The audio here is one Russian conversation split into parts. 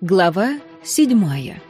Глава седьмая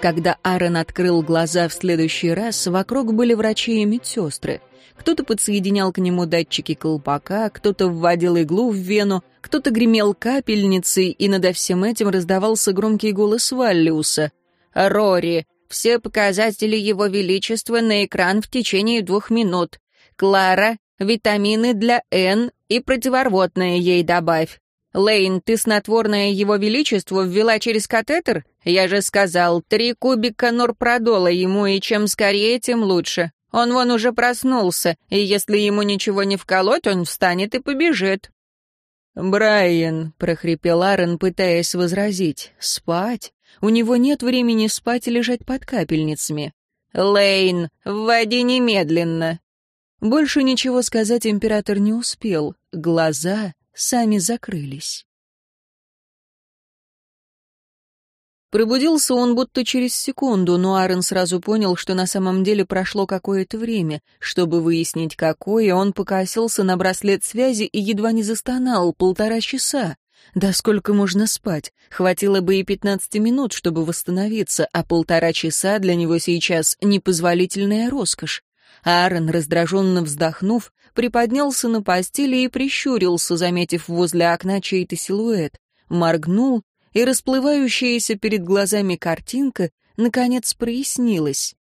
Когда Аарон открыл глаза в следующий раз, вокруг были врачи и медсестры. Кто-то подсоединял к нему датчики колпака, кто-то вводил иглу в вену, кто-то гремел капельницей, и над всем этим раздавался громкий голос Валлиуса. «Рори, все показатели Его Величества на экран в течение двух минут. Клара, витамины для Н и противорвотное ей добавь. Лейн, ты снотворное Его Величество ввела через катетер? Я же сказал, три кубика норпродола ему, и чем скорее, тем лучше. Он вон уже проснулся, и если ему ничего не вколоть, он встанет и побежит». «Брайан», — прохрипел Аарон, пытаясь возразить, — «спать? У него нет времени спать и лежать под капельницами». «Лейн, вводи немедленно». Больше ничего сказать император не успел. Глаза сами закрылись. Пробудился он будто через секунду, но Аарон сразу понял, что на самом деле прошло какое-то время. Чтобы выяснить, какое, он покосился на браслет связи и едва не застонал полтора часа. Да сколько можно спать? Хватило бы и пятнадцати минут, чтобы восстановиться, а полтора часа для него сейчас непозволительная роскошь. Аарон, раздраженно вздохнув, приподнялся на постели и прищурился, заметив возле окна чей-то силуэт. Моргнул, и расплывающаяся перед глазами картинка наконец прояснилась.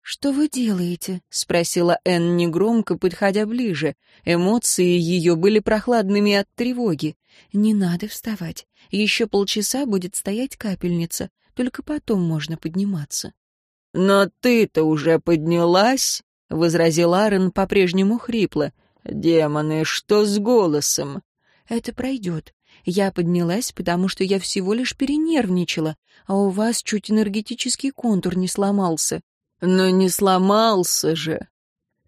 «Что вы делаете?» — спросила Энн негромко, подходя ближе. Эмоции ее были прохладными от тревоги. «Не надо вставать. Еще полчаса будет стоять капельница. Только потом можно подниматься». «Но ты-то уже поднялась?» — возразил Аарон по-прежнему хрипло. «Демоны, что с голосом?» «Это пройдет. Я поднялась, потому что я всего лишь перенервничала, а у вас чуть энергетический контур не сломался». «Но не сломался же!»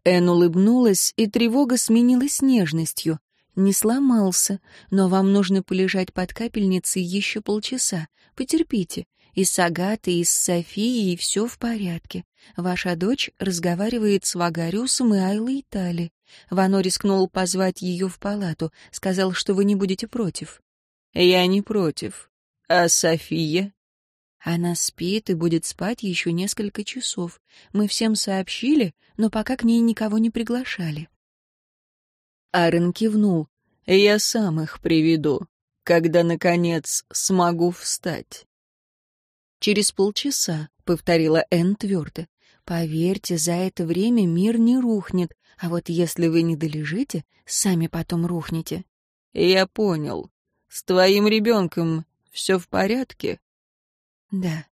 Эн улыбнулась, и тревога сменилась нежностью. «Не сломался, но вам нужно полежать под капельницей еще полчаса. Потерпите. И с Агатой, и с Софией все в порядке. Ваша дочь разговаривает с Вагариусом и Айлой Тали. Вано рискнул позвать ее в палату, сказал, что вы не будете против. Я не против. А София? Она спит и будет спать еще несколько часов. Мы всем сообщили, но пока к ней никого не приглашали. Аарон кивнул. Я сам их приведу, когда, наконец, смогу встать. «Через полчаса», — повторила Энн твердо. «Поверьте, за это время мир не рухнет, а вот если вы не долежите, сами потом рухнете». «Я понял. С твоим ребенком все в порядке?» «Да».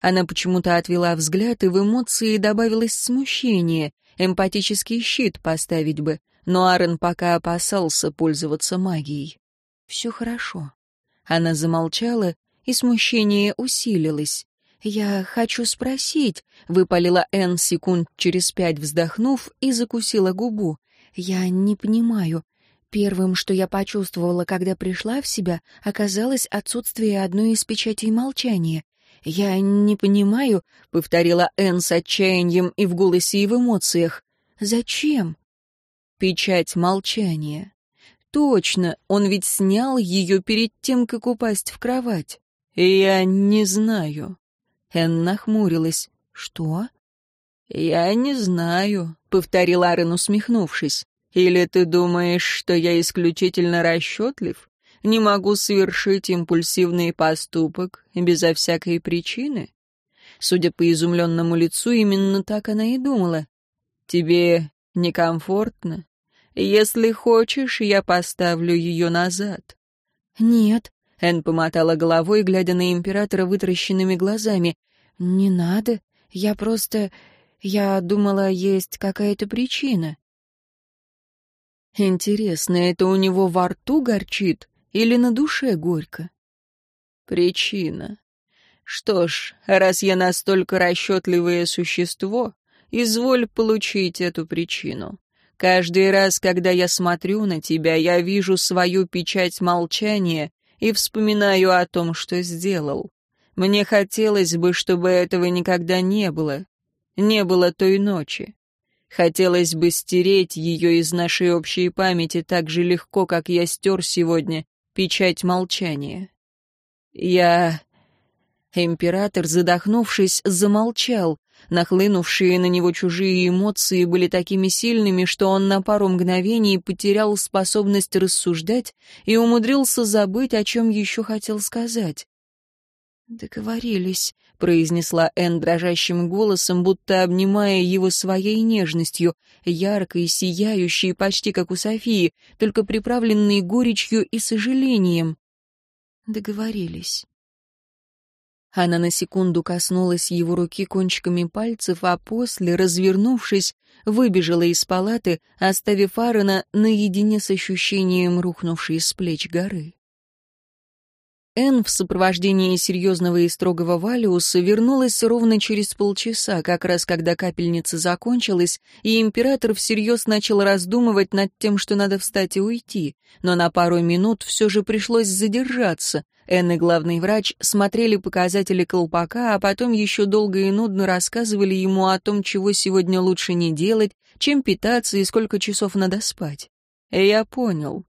Она почему-то отвела взгляд, и в эмоции добавилось смущение. Эмпатический щит поставить бы, но Аарон пока опасался пользоваться магией. «Все хорошо». Она замолчала, и смущение усилилось. «Я хочу спросить», — выпалила Энн секунд через пять, вздохнув, и закусила губу. «Я не понимаю. Первым, что я почувствовала, когда пришла в себя, оказалось отсутствие одной из печатей молчания. «Я не понимаю», — повторила Энн с отчаянием и в голосе, и в эмоциях. «Зачем?» «Печать молчания». «Точно, он ведь снял ее перед тем, как упасть в кровать». «Я не знаю». Энн нахмурилась. «Что?» «Я не знаю», — повторил Арен, усмехнувшись. «Или ты думаешь, что я исключительно расчетлив? Не могу совершить импульсивный поступок безо всякой причины?» Судя по изумленному лицу, именно так она и думала. «Тебе некомфортно? Если хочешь, я поставлю ее назад». «Нет», Энн помотала головой, глядя на императора вытаращенными глазами. «Не надо. Я просто... Я думала, есть какая-то причина». «Интересно, это у него во рту горчит или на душе горько?» «Причина. Что ж, раз я настолько расчетливое существо, изволь получить эту причину. Каждый раз, когда я смотрю на тебя, я вижу свою печать молчания и вспоминаю о том, что сделал. Мне хотелось бы, чтобы этого никогда не было. Не было той ночи. Хотелось бы стереть ее из нашей общей памяти так же легко, как я стер сегодня печать молчания. Я... Император, задохнувшись, замолчал. Нахлынувшие на него чужие эмоции были такими сильными, что он на пару мгновений потерял способность рассуждать и умудрился забыть, о чем еще хотел сказать. «Договорились», — произнесла Энн дрожащим голосом, будто обнимая его своей нежностью, яркой, сияющей, почти как у Софии, только приправленной горечью и сожалением. «Договорились». Она на секунду коснулась его руки кончиками пальцев, а после, развернувшись, выбежала из палаты, оставив Аарона наедине с ощущением рухнувшей с плеч горы. Энн в сопровождении серьезного и строгого Валиуса вернулась ровно через полчаса, как раз когда капельница закончилась, и император всерьез начал раздумывать над тем, что надо встать и уйти. Но на пару минут все же пришлось задержаться. Энн и главный врач смотрели показатели колпака, а потом еще долго и нудно рассказывали ему о том, чего сегодня лучше не делать, чем питаться и сколько часов надо спать. «Я понял»,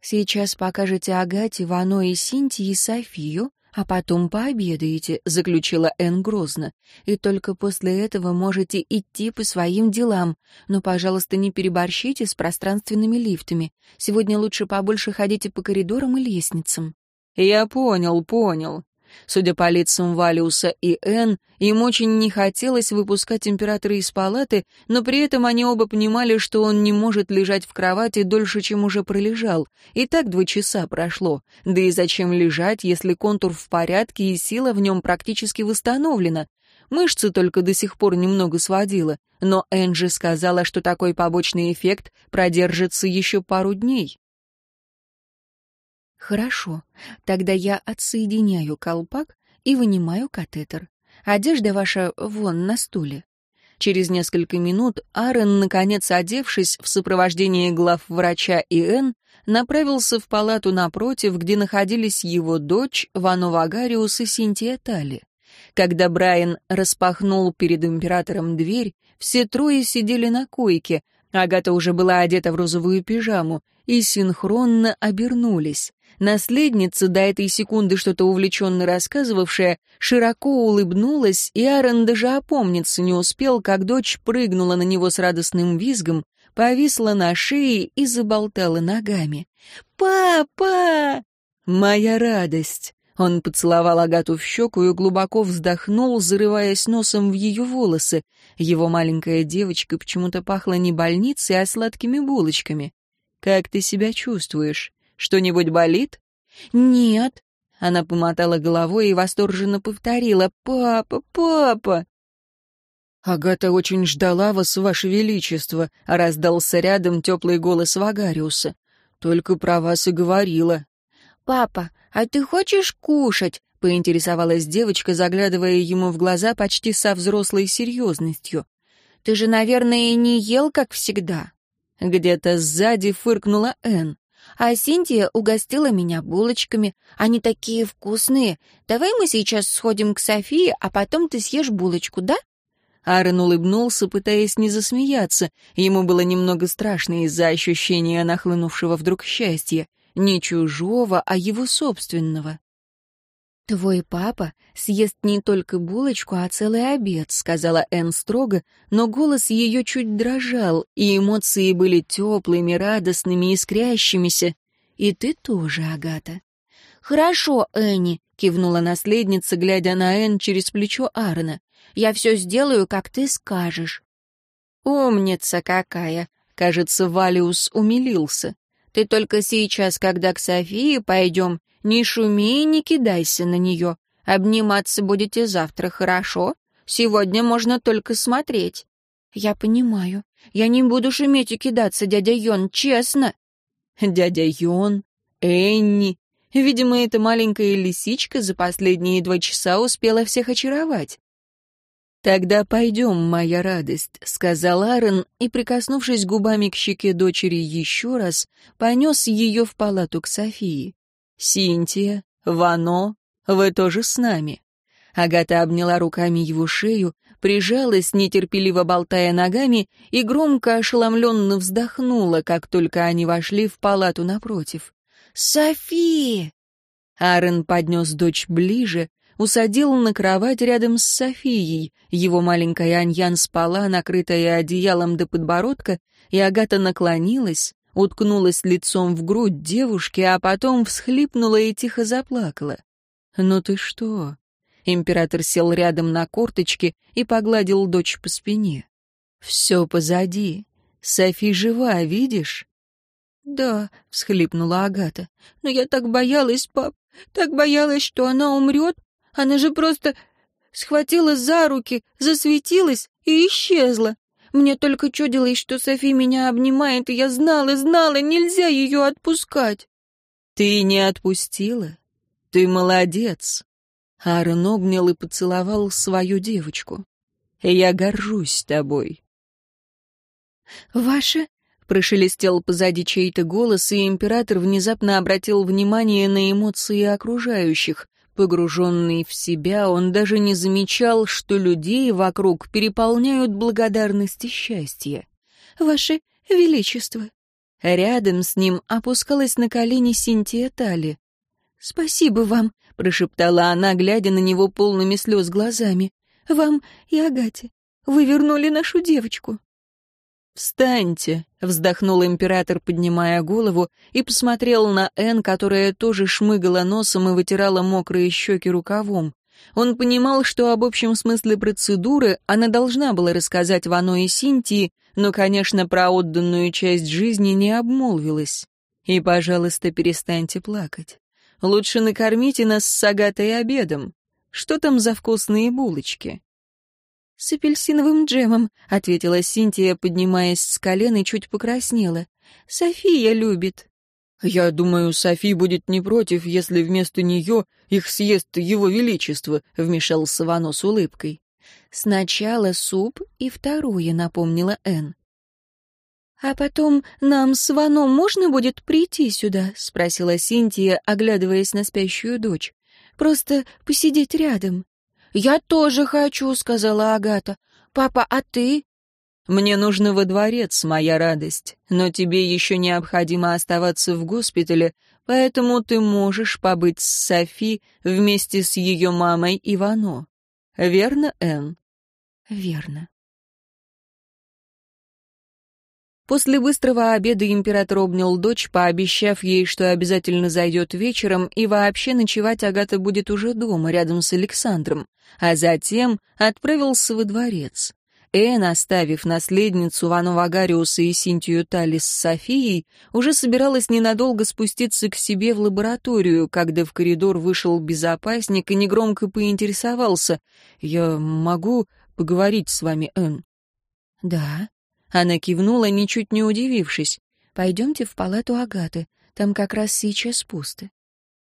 «Сейчас покажете Агате, Вано и Синтии и Софию, а потом пообедаете», — заключила Энн грозно. «И только после этого можете идти по своим делам. Но, пожалуйста, не переборщите с пространственными лифтами. Сегодня лучше побольше ходите по коридорам и лестницам». «Я понял, понял», Судя по лицам Валиуса и Энн, им очень не хотелось выпускать императора из палаты, но при этом они оба понимали, что он не может лежать в кровати дольше, чем уже пролежал. И так два часа прошло. Да и зачем лежать, если контур в порядке и сила в нем практически восстановлена? Мышцы только до сих пор немного сводила, но Энджи сказала, что такой побочный эффект продержится еще пару дней. Хорошо, тогда я отсоединяю колпак и вынимаю катетер. Одежда ваша вон на стуле. Через несколько минут Аарон, наконец одевшись в сопровождении глав врача и Н, направился в палату напротив, где находились его дочь, Вано Вагариус и Синтия Тали. Когда Брайан распахнул перед императором дверь, все трое сидели на койке, Агата уже была одета в розовую пижаму, и синхронно обернулись. Наследница, до этой секунды что-то увлеченно рассказывавшая, широко улыбнулась, и Аарон даже опомниться не успел, как дочь прыгнула на него с радостным визгом, повисла на шее и заболтала ногами. «Папа!» «Моя радость!» Он поцеловал Агату в щеку и глубоко вздохнул, зарываясь носом в ее волосы. Его маленькая девочка почему-то пахла не больницей, а сладкими булочками. «Как ты себя чувствуешь?» Что-нибудь болит?» «Нет». Она помотала головой и восторженно повторила «Папа, папа!» «Агата очень ждала вас, ваше величество», — раздался рядом теплый голос Вагариуса. «Только про вас и говорила». «Папа, а ты хочешь кушать?» — поинтересовалась девочка, заглядывая ему в глаза почти со взрослой серьезностью. «Ты же, наверное, не ел, как всегда». Где-то сзади фыркнула Энн. А Синтия угостила меня булочками. Они такие вкусные. Давай мы сейчас сходим к Софии, а потом ты съешь булочку, да?» Аарон улыбнулся, пытаясь не засмеяться. Ему было немного страшно из-за ощущения нахлынувшего вдруг счастья. Не чужого, а его собственного. «Твой папа съест не только булочку, а целый обед», — сказала Энн строго, но голос ее чуть дрожал, и эмоции были теплыми, радостными, искрящимися. «И ты тоже, Агата». «Хорошо, Энни», — кивнула наследница, глядя на Энн через плечо Аарона. «Я все сделаю, как ты скажешь». «Умница какая!» — кажется, Валиус умилился. «Ты только сейчас, когда к Софии пойдем, не шуми и не кидайся на нее. Обниматься будете завтра, хорошо? Сегодня можно только смотреть». «Я понимаю. Я не буду шуметь и кидаться, дядя Йон, честно». «Дядя Йон? Энни?» Видимо, эта маленькая лисичка за последние два часа успела всех очаровать. «Тогда пойдем, моя радость», — сказал Аарон и, прикоснувшись губами к щеке дочери еще раз, понес ее в палату к Софии. «Синтия, Вано, вы тоже с нами». Агата обняла руками его шею, прижалась, нетерпеливо болтая ногами, и громко ошеломленно вздохнула, как только они вошли в палату напротив. «Софи!» Аарон поднес дочь ближе, усадил на кровать рядом с Софией. Его маленькая Аньян спала, накрытая одеялом до подбородка, и Агата наклонилась, уткнулась лицом в грудь девушки, а потом всхлипнула и тихо заплакала. «Ну ты что?» Император сел рядом на корточки и погладил дочь по спине. «Все позади. Софи жива, видишь?» «Да», — всхлипнула Агата. «Но я так боялась, пап, так боялась, что она умрет. Она же просто схватила за руки, засветилась и исчезла. Мне только чудилось, что Софи меня обнимает, и я знала, знала, нельзя ее отпускать». «Ты не отпустила? Ты молодец!» Аарон обнял и поцеловал свою девочку. «Я горжусь тобой». «Ваше...» — прошелестел позади чей-то голос, и император внезапно обратил внимание на эмоции окружающих. Погруженный в себя, он даже не замечал, что людей вокруг переполняют благодарность и счастье. «Ваше Величество!» Рядом с ним опускалась на колени Синтия Тали. «Спасибо вам», — прошептала она, глядя на него полными слез глазами. «Вам и Агате. Вы вернули нашу девочку». «Встаньте», — вздохнул император, поднимая голову, и посмотрел на Энн, которая тоже шмыгала носом и вытирала мокрые щеки рукавом. Он понимал, что об общем смысле процедуры она должна была рассказать Вано и Синтии, но, конечно, про отданную часть жизни не обмолвилась. И, пожалуйста, перестаньте плакать. Лучше накормите нас с Агатой обедом. Что там за вкусные булочки?» «С апельсиновым джемом», — ответила Синтия, поднимаясь с колен и чуть покраснела. «София любит». «Я думаю, Софи будет не против, если вместо нее их съест его величество», — вмешался Вано с улыбкой. «Сначала суп и второе», — напомнила Энн. «А потом нам с Вано можно будет прийти сюда?» — спросила Синтия, оглядываясь на спящую дочь. «Просто посидеть рядом». «Я тоже хочу», — сказала Агата. «Папа, а ты?» «Мне нужно во дворец, моя радость, но тебе еще необходимо оставаться в госпитале, поэтому ты можешь побыть с Софи вместе с ее мамой Ивано. Верно, Энн?» «Верно». После быстрого обеда император обнял дочь, пообещав ей, что обязательно зайдет вечером, и вообще ночевать Агата будет уже дома, рядом с Александром, а затем отправился во дворец. Эн, оставив наследницу Вану Вагариуса и Синтию Талис с Софией, уже собиралась ненадолго спуститься к себе в лабораторию, когда в коридор вышел безопасник и негромко поинтересовался. «Я могу поговорить с вами, Эн?» «Да», она кивнула, ничуть не удивившись. «Пойдемте в палату Агаты, там как раз сейчас пусто».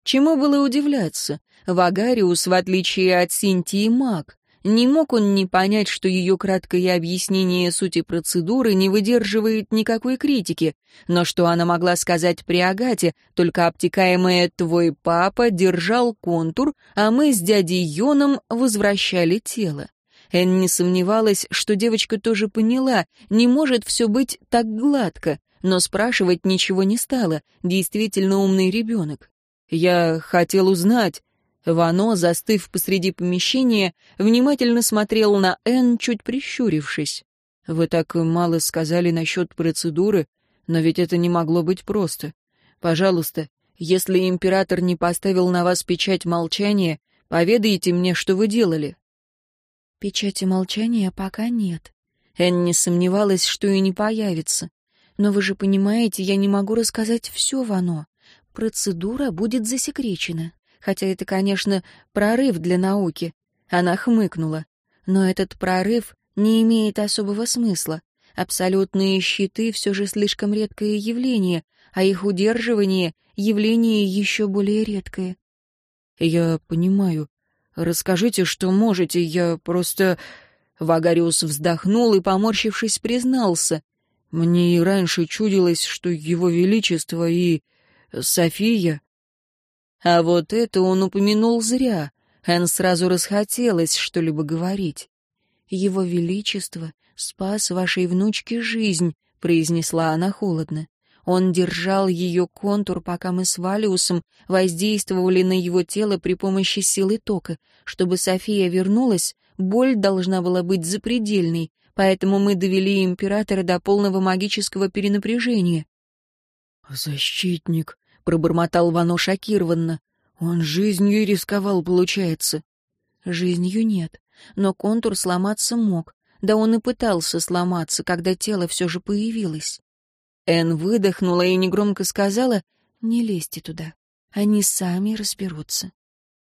Чему было удивляться? Вагариус, в отличие от Синтии, маг. Не мог он не понять, что ее краткое объяснение сути процедуры не выдерживает никакой критики, но что она могла сказать при Агате, только обтекаемое «твой папа» держал контур, а мы с дядей Йоном возвращали тело. Эн не сомневалась, что девочка тоже поняла, не может все быть так гладко, но спрашивать ничего не стала, действительно умный ребенок. «Я хотел узнать...» Вано, застыв посреди помещения, внимательно смотрел на Эн, чуть прищурившись. «Вы так мало сказали насчет процедуры, но ведь это не могло быть просто. Пожалуйста, если император не поставил на вас печать молчания, поведайте мне, что вы делали». Печати молчания пока нет. Энн не сомневалась, что и не появится. Но вы же понимаете, я не могу рассказать все Вано. Процедура будет засекречена. Хотя это, конечно, прорыв для науки. Она хмыкнула. Но этот прорыв не имеет особого смысла. Абсолютные щиты все же слишком редкое явление, а их удерживание — явление еще более редкое. «Я понимаю», «Расскажите, что можете, я просто...» Вагариус вздохнул и, поморщившись, признался. «Мне и раньше чудилось, что его величество и... София...» А вот это он упомянул зря. Эн сразу расхотелось что-либо говорить. Его Величество спас вашей внучке жизнь», — произнесла она холодно. Он держал ее контур, пока мы с Валиусом воздействовали на его тело при помощи силы тока. Чтобы София вернулась, боль должна была быть запредельной, поэтому мы довели императора до полного магического перенапряжения. «Защитник», — пробормотал Вано шокированно. «Он жизнью рисковал, получается». «Жизнью нет, но контур сломаться мог. Да он и пытался сломаться, когда тело все же появилось». Эн выдохнула и негромко сказала, «Не лезьте туда, они сами разберутся».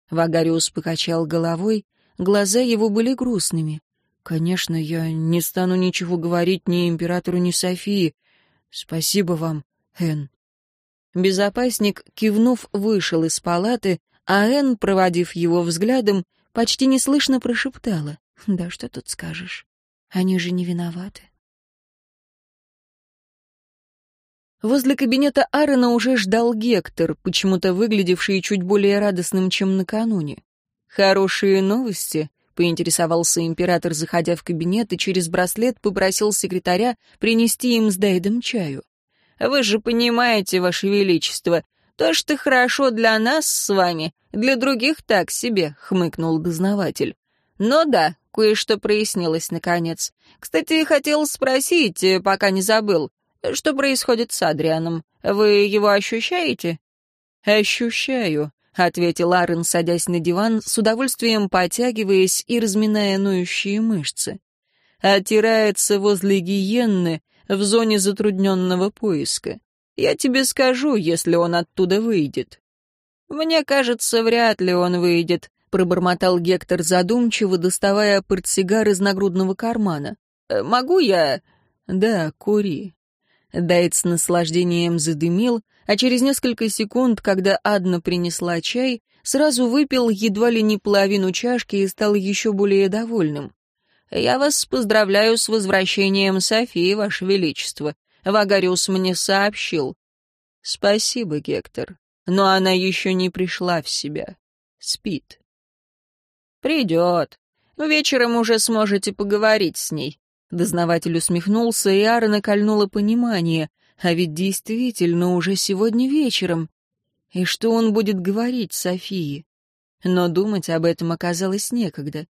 Вагариус покачал головой, глаза его были грустными. «Конечно, я не стану ничего говорить ни императору, ни Софии. Спасибо вам, Эн». Безопасник, кивнув, вышел из палаты, а Эн, проводив его взглядом, почти неслышно прошептала. «Да что тут скажешь? Они же не виноваты». Возле кабинета Аарона уже ждал Гектор, почему-то выглядевший чуть более радостным, чем накануне. «Хорошие новости», — поинтересовался император, заходя в кабинет, и через браслет попросил секретаря принести им с Дайдом чаю. «Вы же понимаете, Ваше Величество, то, что хорошо для нас с вами, для других так себе», — хмыкнул дознаватель. «Но да, кое-что прояснилось, наконец. Кстати, хотел спросить, пока не забыл, что происходит с Адрианом? Вы его ощущаете?» «Ощущаю», — ответил Арен, садясь на диван, с удовольствием потягиваясь и разминая ноющие мышцы. «Отирается возле гиенны в зоне затрудненного поиска. Я тебе скажу, если он оттуда выйдет». «Мне кажется, вряд ли он выйдет», — пробормотал Гектор задумчиво, доставая портсигар из нагрудного кармана. «Могу я...» «Да, кури», Дайт с наслаждением задымил, а через несколько секунд, когда Адна принесла чай, сразу выпил едва ли не половину чашки и стал еще более довольным. «Я вас поздравляю с возвращением Софии, Ваше Величество. Вагариус мне сообщил». «Спасибо, Гектор, но она еще не пришла в себя. Спит». «Придет. Вечером уже сможете поговорить с ней. Дознаватель усмехнулся, и Аарона кольнуло понимание. А ведь действительно уже сегодня вечером. И что он будет говорить Софии? Но думать об этом оказалось некогда.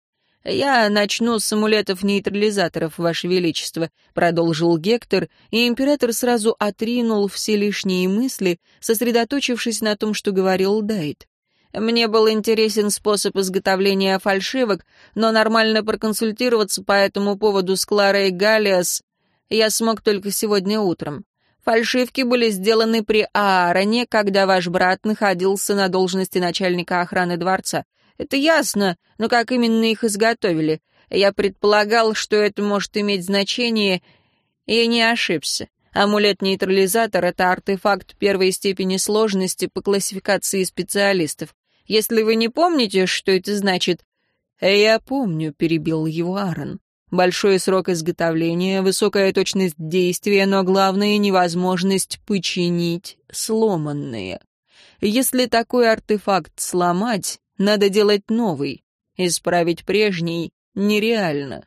«Я начну с амулетов-нейтрализаторов, Ваше Величество», — продолжил Гектор, и император сразу отринул все лишние мысли, сосредоточившись на том, что говорил Дайт. Мне был интересен способ изготовления фальшивок, но нормально проконсультироваться по этому поводу с Кларой Галиас я смог только сегодня утром. Фальшивки были сделаны при Аароне, когда ваш брат находился на должности начальника охраны дворца. Это ясно, но как именно их изготовили? Я предполагал, что это может иметь значение, и не ошибся. Амулет-нейтрализатор — это артефакт первой степени сложности по классификации специалистов. Если вы не помните, что это значит...» «Я помню», — перебил его Аарон. «Большой срок изготовления, высокая точность действия, но главное — невозможность починить сломанные. Если такой артефакт сломать, надо делать новый. Исправить прежний нереально».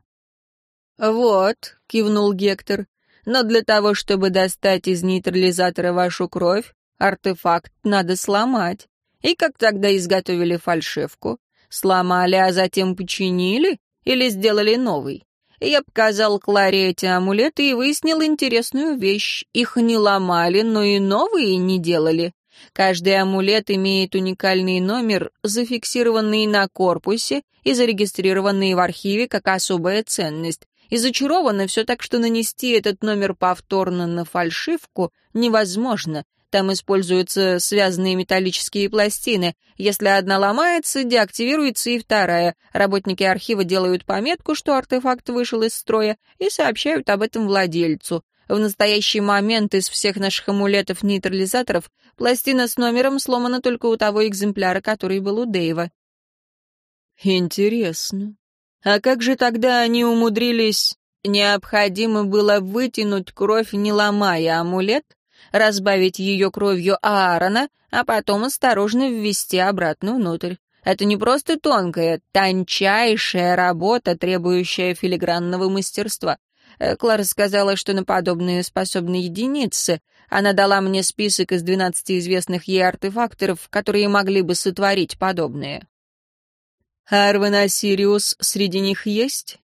«Вот», — кивнул Гектор, — «но для того, чтобы достать из нейтрализатора вашу кровь, артефакт надо сломать. И как тогда изготовили фальшивку? Сломали, а затем починили? Или сделали новый? Я показал Кларе эти амулеты и выяснил интересную вещь. Их не ломали, но и новые не делали. Каждый амулет имеет уникальный номер, зафиксированный на корпусе и зарегистрированный в архиве как особая ценность. И зачаровано все так, что нанести этот номер повторно на фальшивку невозможно. Там используются связанные металлические пластины. Если одна ломается, деактивируется и вторая. Работники архива делают пометку, что артефакт вышел из строя, и сообщают об этом владельцу. В настоящий момент из всех наших амулетов-нейтрализаторов пластина с номером сломана только у того экземпляра, который был у Дэйва. Интересно. А как же тогда они умудрились... Необходимо было вытянуть кровь, не ломая амулет, разбавить ее кровью Аарона, а потом осторожно ввести обратно внутрь. Это не просто тонкая, тончайшая работа, требующая филигранного мастерства. Э, Клара сказала, что на подобные способны единицы. Она дала мне список из двенадцати известных ей артефакторов, которые могли бы сотворить подобные. «Арвен Осириус среди них есть?»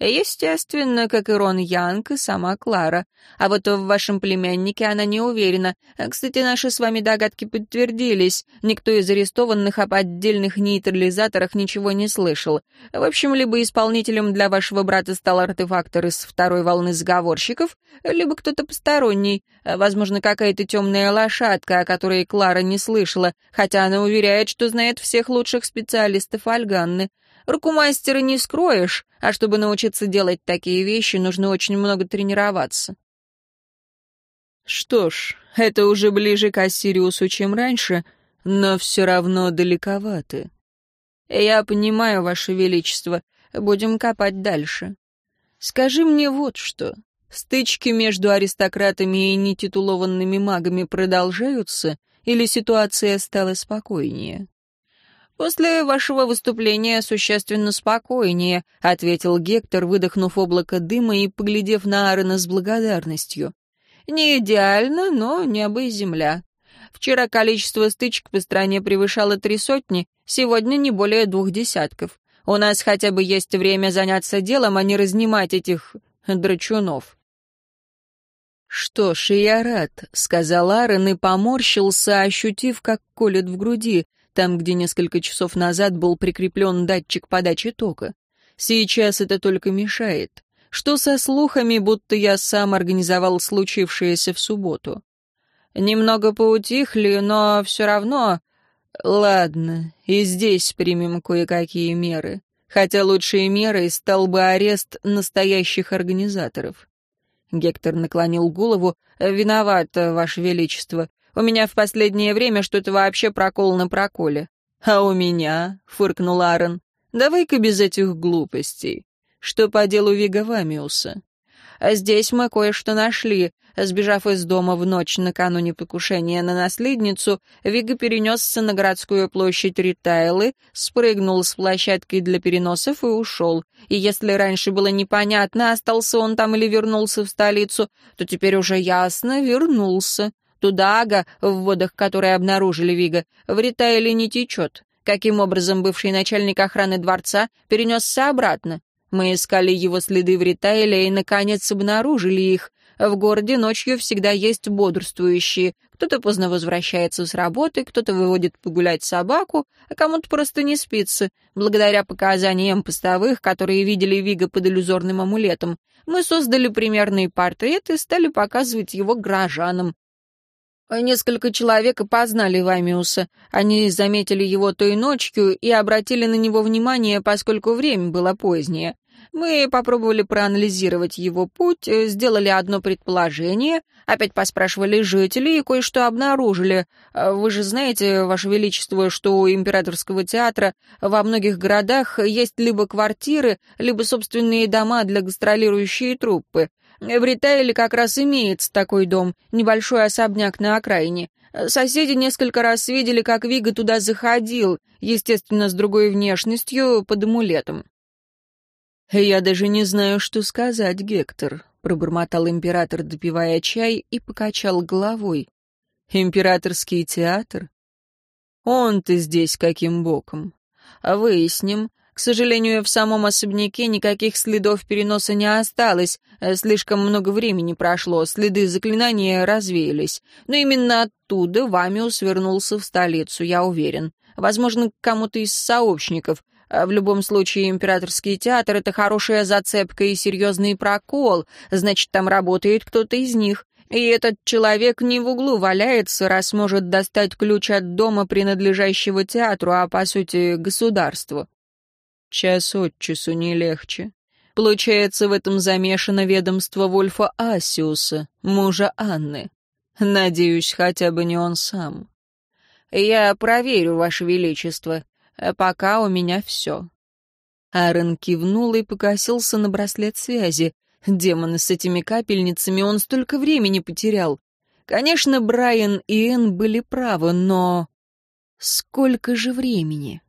Естественно, как и Рон Янг и сама Клара. А вот в вашем племяннике она не уверена. Кстати, наши с вами догадки подтвердились. Никто из арестованных об отдельных нейтрализаторах ничего не слышал. В общем, либо исполнителем для вашего брата стал артефактор из второй волны заговорщиков, либо кто-то посторонний. Возможно, какая-то темная лошадка, о которой Клара не слышала, хотя она уверяет, что знает всех лучших специалистов Альганны. Руку мастера не скроешь, а чтобы научиться делать такие вещи, нужно очень много тренироваться. Что ж, это уже ближе к Ассириусу, чем раньше, но все равно далековато. Я понимаю, Ваше Величество. Будем копать дальше. Скажи мне вот что. Стычки между аристократами и нетитулованными магами продолжаются, или ситуация стала спокойнее? «После вашего выступления существенно спокойнее», — ответил Гектор, выдохнув облако дыма и поглядев на Аарона с благодарностью. «Не идеально, но небо и земля. Вчера количество стычек по стране превышало три сотни, сегодня не более двух десятков. У нас хотя бы есть время заняться делом, а не разнимать этих драчунов». «Что ж, я рад», — сказал Аарон и поморщился, ощутив, как колет в груди там, где несколько часов назад был прикреплен датчик подачи тока. Сейчас это только мешает. Что со слухами, будто я сам организовал случившееся в субботу? Немного поутихли, но все равно... Ладно, и здесь примем кое-какие меры. Хотя лучшей мерой стал бы арест настоящих организаторов. Гектор наклонил голову. «Виноват, Ваше Величество. У меня в последнее время что-то вообще прокол на проколе». «А у меня?» — фыркнул Аарон. «Давай-ка без этих глупостей. Что по делу Вига Вамиуса?» А здесь мы кое-что нашли. Сбежав из дома в ночь накануне покушения на наследницу, Вига перенесся на городскую площадь Ритайлы, спрыгнул с площадки для переносов и ушел. И если раньше было непонятно, остался он там или вернулся в столицу, то теперь уже ясно — вернулся. Туда Ага, в водах которые обнаружили Вига, в Ритайле не течет. Каким образом бывший начальник охраны дворца перенесся обратно? Мы искали его следы в Ритайле и, наконец, обнаружили их. В городе ночью всегда есть бодрствующие. Кто-то поздно возвращается с работы, кто-то выводит погулять собаку, а кому-то просто не спится. Благодаря показаниям постовых, которые видели Вига под иллюзорным амулетом, мы создали примерный портрет и стали показывать его горожанам. Несколько человек опознали Вамиуса. Они заметили его той ночью и обратили на него внимание, поскольку время было позднее. Мы попробовали проанализировать его путь, сделали одно предположение, опять поспрашивали жителей и кое-что обнаружили. Вы же знаете, Ваше Величество, что у Императорского театра во многих городах есть либо квартиры, либо собственные дома для гастролирующей труппы. В Ритейле как раз имеется такой дом, небольшой особняк на окраине. Соседи несколько раз видели, как Вига туда заходил, естественно, с другой внешностью, под амулетом. «Я даже не знаю, что сказать, Гектор», — пробормотал император, допивая чай, и покачал головой. «Императорский театр? Он-то здесь каким боком? Выясним, к сожалению, в самом особняке никаких следов переноса не осталось, э, слишком много времени прошло, следы заклинания развеялись. Но именно оттуда Вамиус вернулся в столицу, я уверен. Возможно, к кому-то из сообщников. А в любом случае, императорский театр — это хорошая зацепка и серьезный прокол, значит, там работает кто-то из них. И этот человек не в углу валяется, раз может достать ключ от дома, принадлежащего театру, а, по сути, государству. Час от часу не легче. Получается, в этом замешано ведомство Вольфа Асиуса, мужа Анны. Надеюсь, хотя бы не он сам. Я проверю, Ваше Величество. Пока у меня все. Аарон кивнул и покосился на браслет связи. Демоны с этими капельницами, он столько времени потерял. Конечно, Брайан и Энн были правы, но... Сколько же времени?